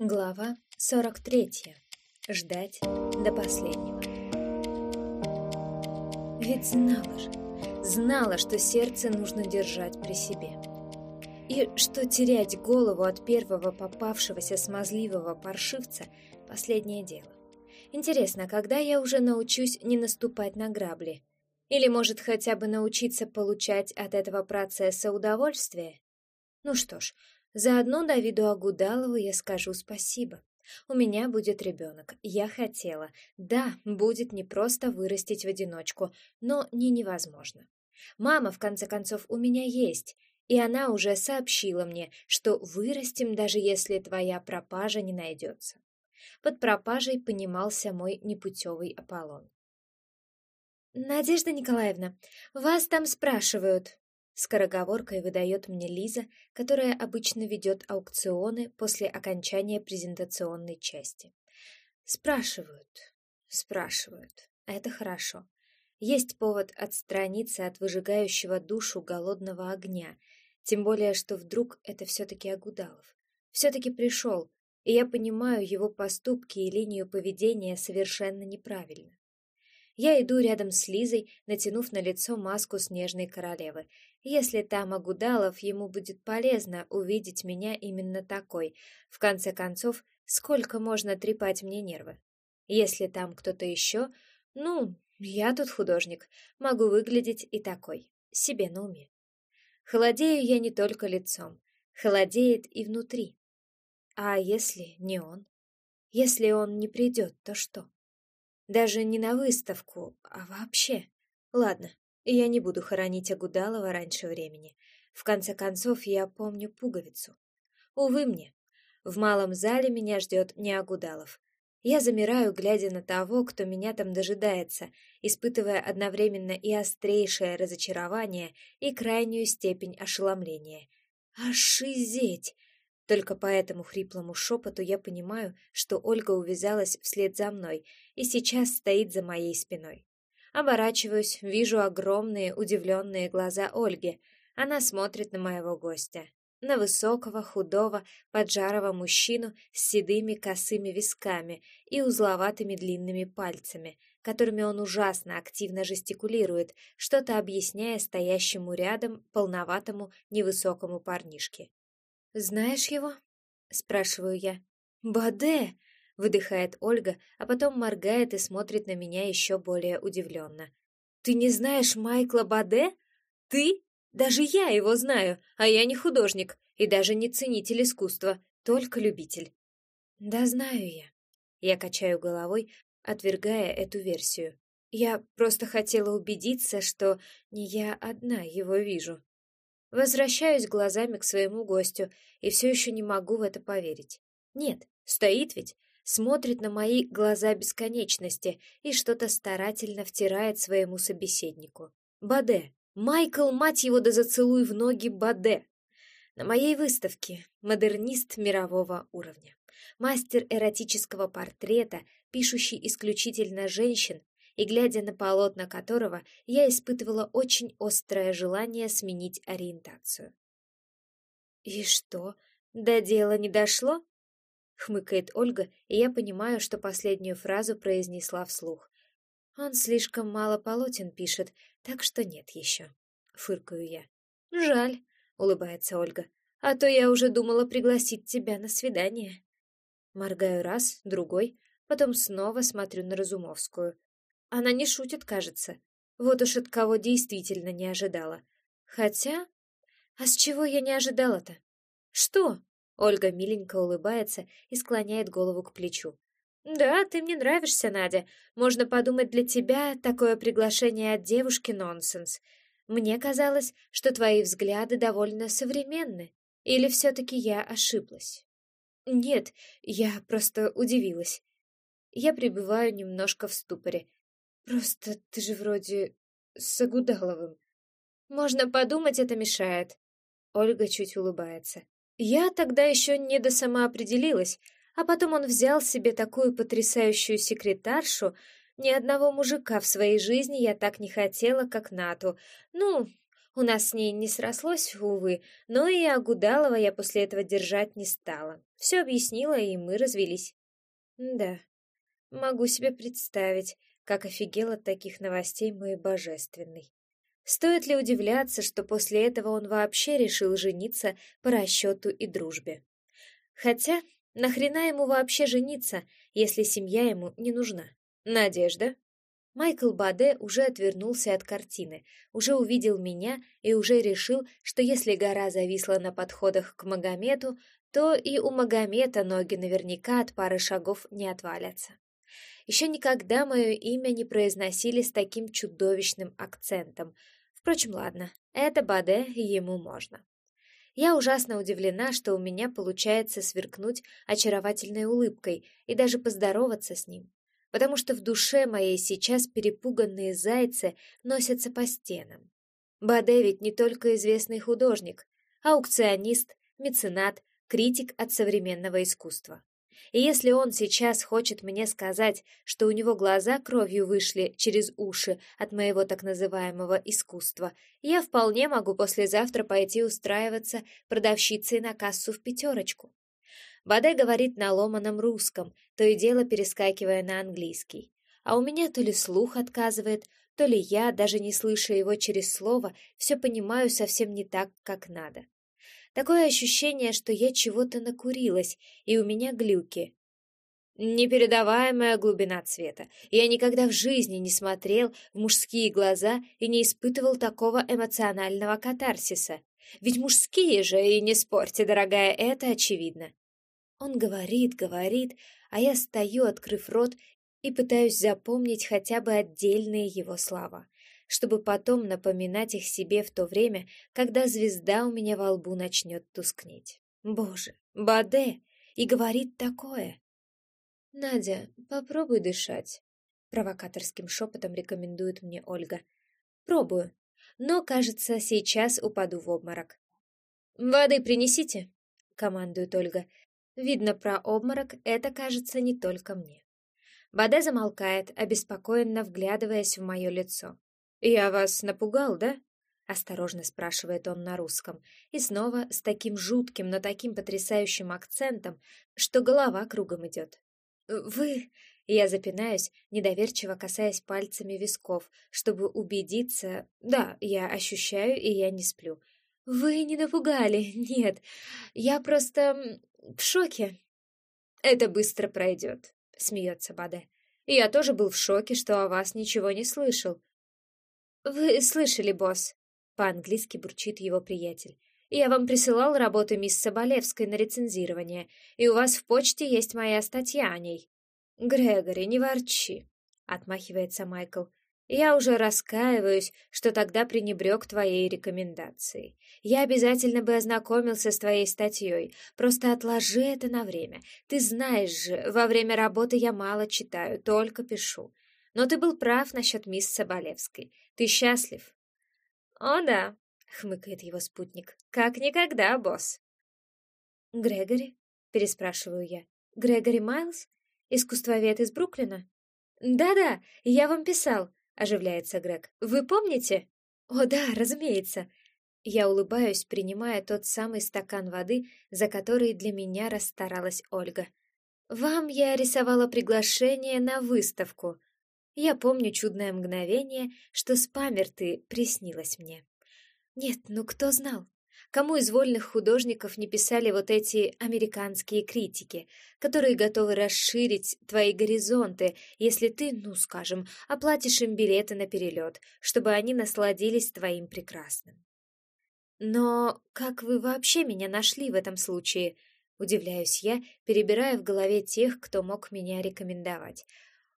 Глава 43. Ждать до последнего. Ведь знала же, знала, что сердце нужно держать при себе. И что терять голову от первого попавшегося смазливого паршивца – последнее дело. Интересно, когда я уже научусь не наступать на грабли? Или, может, хотя бы научиться получать от этого процесса удовольствие? Ну что ж, Заодно Давиду Агудалову я скажу спасибо. У меня будет ребенок. Я хотела. Да, будет не просто вырастить в одиночку, но не невозможно. Мама, в конце концов, у меня есть, и она уже сообщила мне, что вырастим, даже если твоя пропажа не найдется. Под пропажей понимался мой непутевый Аполлон. «Надежда Николаевна, вас там спрашивают», Скороговоркой выдает мне Лиза, которая обычно ведет аукционы после окончания презентационной части. Спрашивают, спрашивают. Это хорошо. Есть повод отстраниться от выжигающего душу голодного огня, тем более, что вдруг это все-таки Агудалов. Все-таки пришел, и я понимаю его поступки и линию поведения совершенно неправильно. Я иду рядом с Лизой, натянув на лицо маску снежной королевы. Если там Агудалов, ему будет полезно увидеть меня именно такой. В конце концов, сколько можно трепать мне нервы? Если там кто-то еще, ну, я тут художник, могу выглядеть и такой, себе на уме. Холодею я не только лицом, холодеет и внутри. А если не он? Если он не придет, то что? Даже не на выставку, а вообще. Ладно, я не буду хоронить Агудалова раньше времени. В конце концов, я помню пуговицу. Увы мне, в малом зале меня ждет не Агудалов. Я замираю, глядя на того, кто меня там дожидается, испытывая одновременно и острейшее разочарование, и крайнюю степень ошеломления. Ошизеть! Только по этому хриплому шепоту я понимаю, что Ольга увязалась вслед за мной и сейчас стоит за моей спиной. Оборачиваюсь, вижу огромные удивленные глаза Ольги. Она смотрит на моего гостя. На высокого, худого, поджарого мужчину с седыми косыми висками и узловатыми длинными пальцами, которыми он ужасно активно жестикулирует, что-то объясняя стоящему рядом полноватому невысокому парнишке. «Знаешь его?» — спрашиваю я. «Баде!» — выдыхает Ольга, а потом моргает и смотрит на меня еще более удивленно. «Ты не знаешь Майкла Баде? Ты? Даже я его знаю, а я не художник и даже не ценитель искусства, только любитель». «Да знаю я». Я качаю головой, отвергая эту версию. Я просто хотела убедиться, что не я одна его вижу. Возвращаюсь глазами к своему гостю и все еще не могу в это поверить. Нет, стоит ведь, смотрит на мои глаза бесконечности и что-то старательно втирает своему собеседнику. Баде. Майкл, мать его, да зацелуй в ноги Баде. На моей выставке модернист мирового уровня. Мастер эротического портрета, пишущий исключительно женщин, и глядя на полотна которого, я испытывала очень острое желание сменить ориентацию. «И что, до дела не дошло?» — хмыкает Ольга, и я понимаю, что последнюю фразу произнесла вслух. «Он слишком мало полотен пишет, так что нет еще», — фыркаю я. «Жаль», — улыбается Ольга, — «а то я уже думала пригласить тебя на свидание». Моргаю раз, другой, потом снова смотрю на Разумовскую. Она не шутит, кажется. Вот уж от кого действительно не ожидала. Хотя... А с чего я не ожидала-то? Что? Ольга миленько улыбается и склоняет голову к плечу. «Да, ты мне нравишься, Надя. Можно подумать, для тебя такое приглашение от девушки нонсенс. Мне казалось, что твои взгляды довольно современны. Или все-таки я ошиблась?» «Нет, я просто удивилась. Я пребываю немножко в ступоре. Просто ты же вроде с Агудаловым. Можно подумать, это мешает. Ольга чуть улыбается. Я тогда еще не до самоопределилась, а потом он взял себе такую потрясающую секретаршу. Ни одного мужика в своей жизни я так не хотела, как Нату. Ну, У нас с ней не срослось, увы, но и Агудалова я после этого держать не стала. Все объяснила, и мы развелись. Да, могу себе представить, как офигел от таких новостей мой божественный. Стоит ли удивляться, что после этого он вообще решил жениться по расчету и дружбе? Хотя, нахрена ему вообще жениться, если семья ему не нужна? Надежда? Майкл Баде уже отвернулся от картины, уже увидел меня и уже решил, что если гора зависла на подходах к Магомету, то и у Магомета ноги наверняка от пары шагов не отвалятся. Еще никогда мое имя не произносили с таким чудовищным акцентом. Впрочем, ладно, это Баде, ему можно. Я ужасно удивлена, что у меня получается сверкнуть очаровательной улыбкой и даже поздороваться с ним потому что в душе моей сейчас перепуганные зайцы носятся по стенам. Баде ведь не только известный художник, аукционист, меценат, критик от современного искусства. И если он сейчас хочет мне сказать, что у него глаза кровью вышли через уши от моего так называемого искусства, я вполне могу послезавтра пойти устраиваться продавщицей на кассу в пятерочку. Баде говорит на ломаном русском, то и дело перескакивая на английский. А у меня то ли слух отказывает, то ли я, даже не слыша его через слово, все понимаю совсем не так, как надо. Такое ощущение, что я чего-то накурилась, и у меня глюки. Непередаваемая глубина цвета. Я никогда в жизни не смотрел в мужские глаза и не испытывал такого эмоционального катарсиса. Ведь мужские же, и не спорьте, дорогая, это очевидно. Он говорит, говорит, а я стою, открыв рот, и пытаюсь запомнить хотя бы отдельные его слова, чтобы потом напоминать их себе в то время, когда звезда у меня во лбу начнет тускнеть. Боже, Баде! И говорит такое. «Надя, попробуй дышать», — провокаторским шепотом рекомендует мне Ольга. «Пробую, но, кажется, сейчас упаду в обморок». «Воды принесите», — командует Ольга, Видно, про обморок это кажется не только мне. Баде замолкает, обеспокоенно вглядываясь в мое лицо. «Я вас напугал, да?» — осторожно спрашивает он на русском, и снова с таким жутким, но таким потрясающим акцентом, что голова кругом идет. «Вы...» — я запинаюсь, недоверчиво касаясь пальцами висков, чтобы убедиться... Да, я ощущаю, и я не сплю. «Вы не напугали, нет. Я просто в шоке. Это быстро пройдет, смеется Баде. Я тоже был в шоке, что о вас ничего не слышал. Вы слышали, босс? По-английски бурчит его приятель. Я вам присылал работу мисс Соболевской на рецензирование, и у вас в почте есть моя статья о ней. Грегори, не ворчи, отмахивается Майкл. Я уже раскаиваюсь, что тогда пренебрег твоей рекомендацией. Я обязательно бы ознакомился с твоей статьей. Просто отложи это на время. Ты знаешь же, во время работы я мало читаю, только пишу. Но ты был прав насчет мисс Соболевской. Ты счастлив? О, да, хмыкает его спутник. Как никогда, босс. Грегори? Переспрашиваю я. Грегори Майлз? Искусствовед из Бруклина? Да-да, я вам писал оживляется Грег. Вы помните? О, да, разумеется. Я улыбаюсь, принимая тот самый стакан воды, за который для меня расстаралась Ольга. Вам я рисовала приглашение на выставку. Я помню чудное мгновение, что спамерты приснилось мне. Нет, ну кто знал? Кому из вольных художников не писали вот эти американские критики, которые готовы расширить твои горизонты, если ты, ну, скажем, оплатишь им билеты на перелет, чтобы они насладились твоим прекрасным? Но как вы вообще меня нашли в этом случае? Удивляюсь я, перебирая в голове тех, кто мог меня рекомендовать.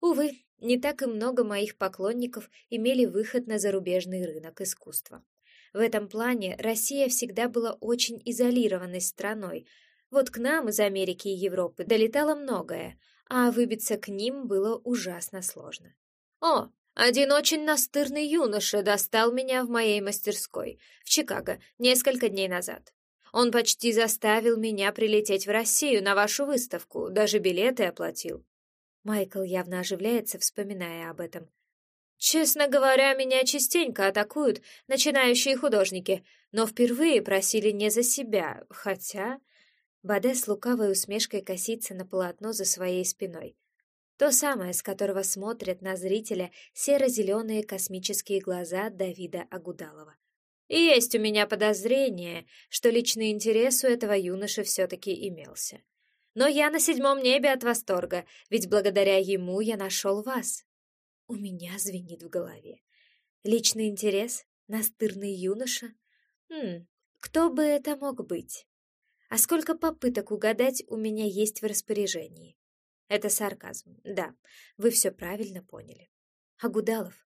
Увы, не так и много моих поклонников имели выход на зарубежный рынок искусства. В этом плане Россия всегда была очень изолированной страной. Вот к нам из Америки и Европы долетало многое, а выбиться к ним было ужасно сложно. О, один очень настырный юноша достал меня в моей мастерской в Чикаго несколько дней назад. Он почти заставил меня прилететь в Россию на вашу выставку, даже билеты оплатил. Майкл явно оживляется, вспоминая об этом. Честно говоря, меня частенько атакуют начинающие художники, но впервые просили не за себя, хотя... Баде с лукавой усмешкой косится на полотно за своей спиной. То самое, с которого смотрят на зрителя серо-зеленые космические глаза Давида Агудалова. И есть у меня подозрение, что личный интерес у этого юноши все-таки имелся. Но я на седьмом небе от восторга, ведь благодаря ему я нашел вас. У меня звенит в голове. Личный интерес? Настырный юноша? Хм, кто бы это мог быть? А сколько попыток угадать у меня есть в распоряжении? Это сарказм, да, вы все правильно поняли. А Гудалов?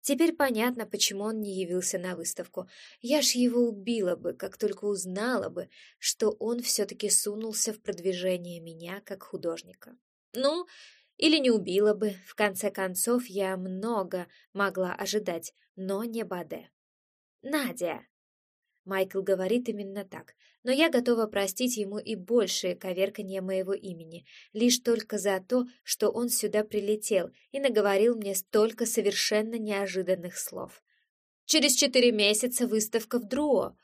Теперь понятно, почему он не явился на выставку. Я ж его убила бы, как только узнала бы, что он все-таки сунулся в продвижение меня как художника. Ну, или не убила бы, в конце концов, я много могла ожидать, но не Баде. «Надя!» Майкл говорит именно так, но я готова простить ему и большее коверканье моего имени, лишь только за то, что он сюда прилетел и наговорил мне столько совершенно неожиданных слов. Через четыре месяца выставка в Друо.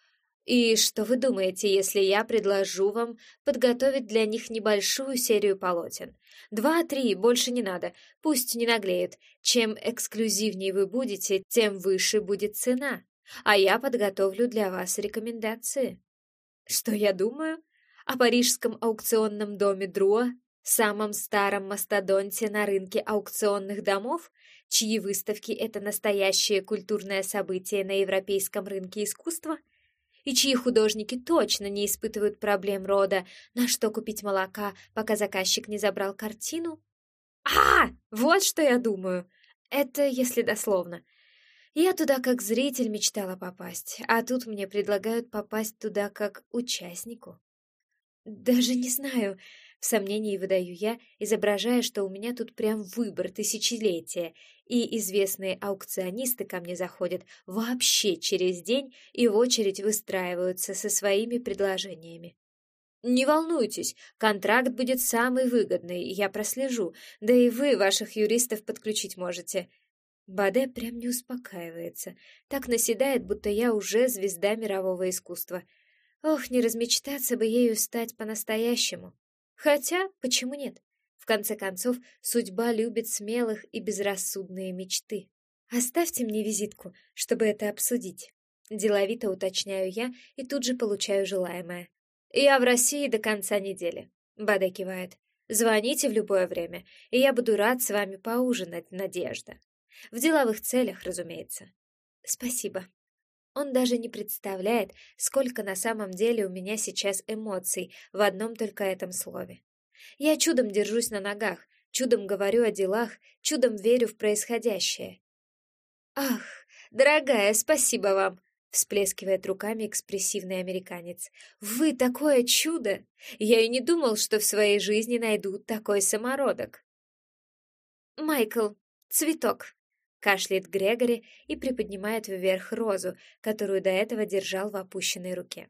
И что вы думаете, если я предложу вам подготовить для них небольшую серию полотен? Два-три, больше не надо, пусть не наглеют. Чем эксклюзивнее вы будете, тем выше будет цена а я подготовлю для вас рекомендации. Что я думаю? О парижском аукционном доме Друа, самом старом мастодонте на рынке аукционных домов, чьи выставки — это настоящее культурное событие на европейском рынке искусства, и чьи художники точно не испытывают проблем рода, на что купить молока, пока заказчик не забрал картину? А, вот что я думаю. Это если дословно. Я туда как зритель мечтала попасть, а тут мне предлагают попасть туда как участнику. Даже не знаю, в сомнении выдаю я, изображая, что у меня тут прям выбор тысячелетия, и известные аукционисты ко мне заходят вообще через день и в очередь выстраиваются со своими предложениями. Не волнуйтесь, контракт будет самый выгодный, я прослежу, да и вы ваших юристов подключить можете. Баде прям не успокаивается, так наседает, будто я уже звезда мирового искусства. Ох, не размечтаться бы ею стать по-настоящему. Хотя, почему нет? В конце концов, судьба любит смелых и безрассудные мечты. Оставьте мне визитку, чтобы это обсудить. Деловито уточняю я и тут же получаю желаемое. Я в России до конца недели. Баде кивает. Звоните в любое время, и я буду рад с вами поужинать, Надежда. В деловых целях, разумеется. Спасибо. Он даже не представляет, сколько на самом деле у меня сейчас эмоций в одном только этом слове. Я чудом держусь на ногах, чудом говорю о делах, чудом верю в происходящее. «Ах, дорогая, спасибо вам!» — всплескивает руками экспрессивный американец. «Вы такое чудо! Я и не думал, что в своей жизни найду такой самородок!» «Майкл, цветок!» Кашляет Грегори и приподнимает вверх розу, которую до этого держал в опущенной руке.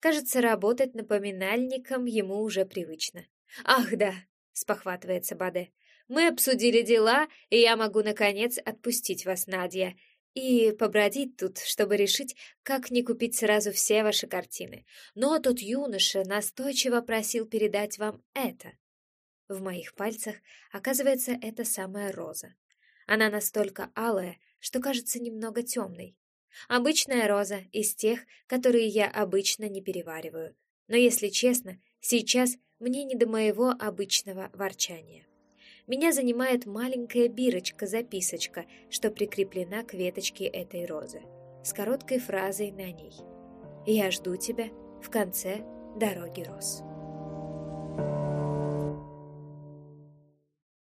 Кажется, работать напоминальником ему уже привычно. «Ах, да!» — спохватывается Баде. «Мы обсудили дела, и я могу, наконец, отпустить вас, Надя, и побродить тут, чтобы решить, как не купить сразу все ваши картины. Но тот юноша настойчиво просил передать вам это». В моих пальцах оказывается эта самая роза. Она настолько алая, что кажется немного темной. Обычная роза из тех, которые я обычно не перевариваю. Но, если честно, сейчас мне не до моего обычного ворчания. Меня занимает маленькая бирочка-записочка, что прикреплена к веточке этой розы, с короткой фразой на ней. «Я жду тебя в конце дороги роз».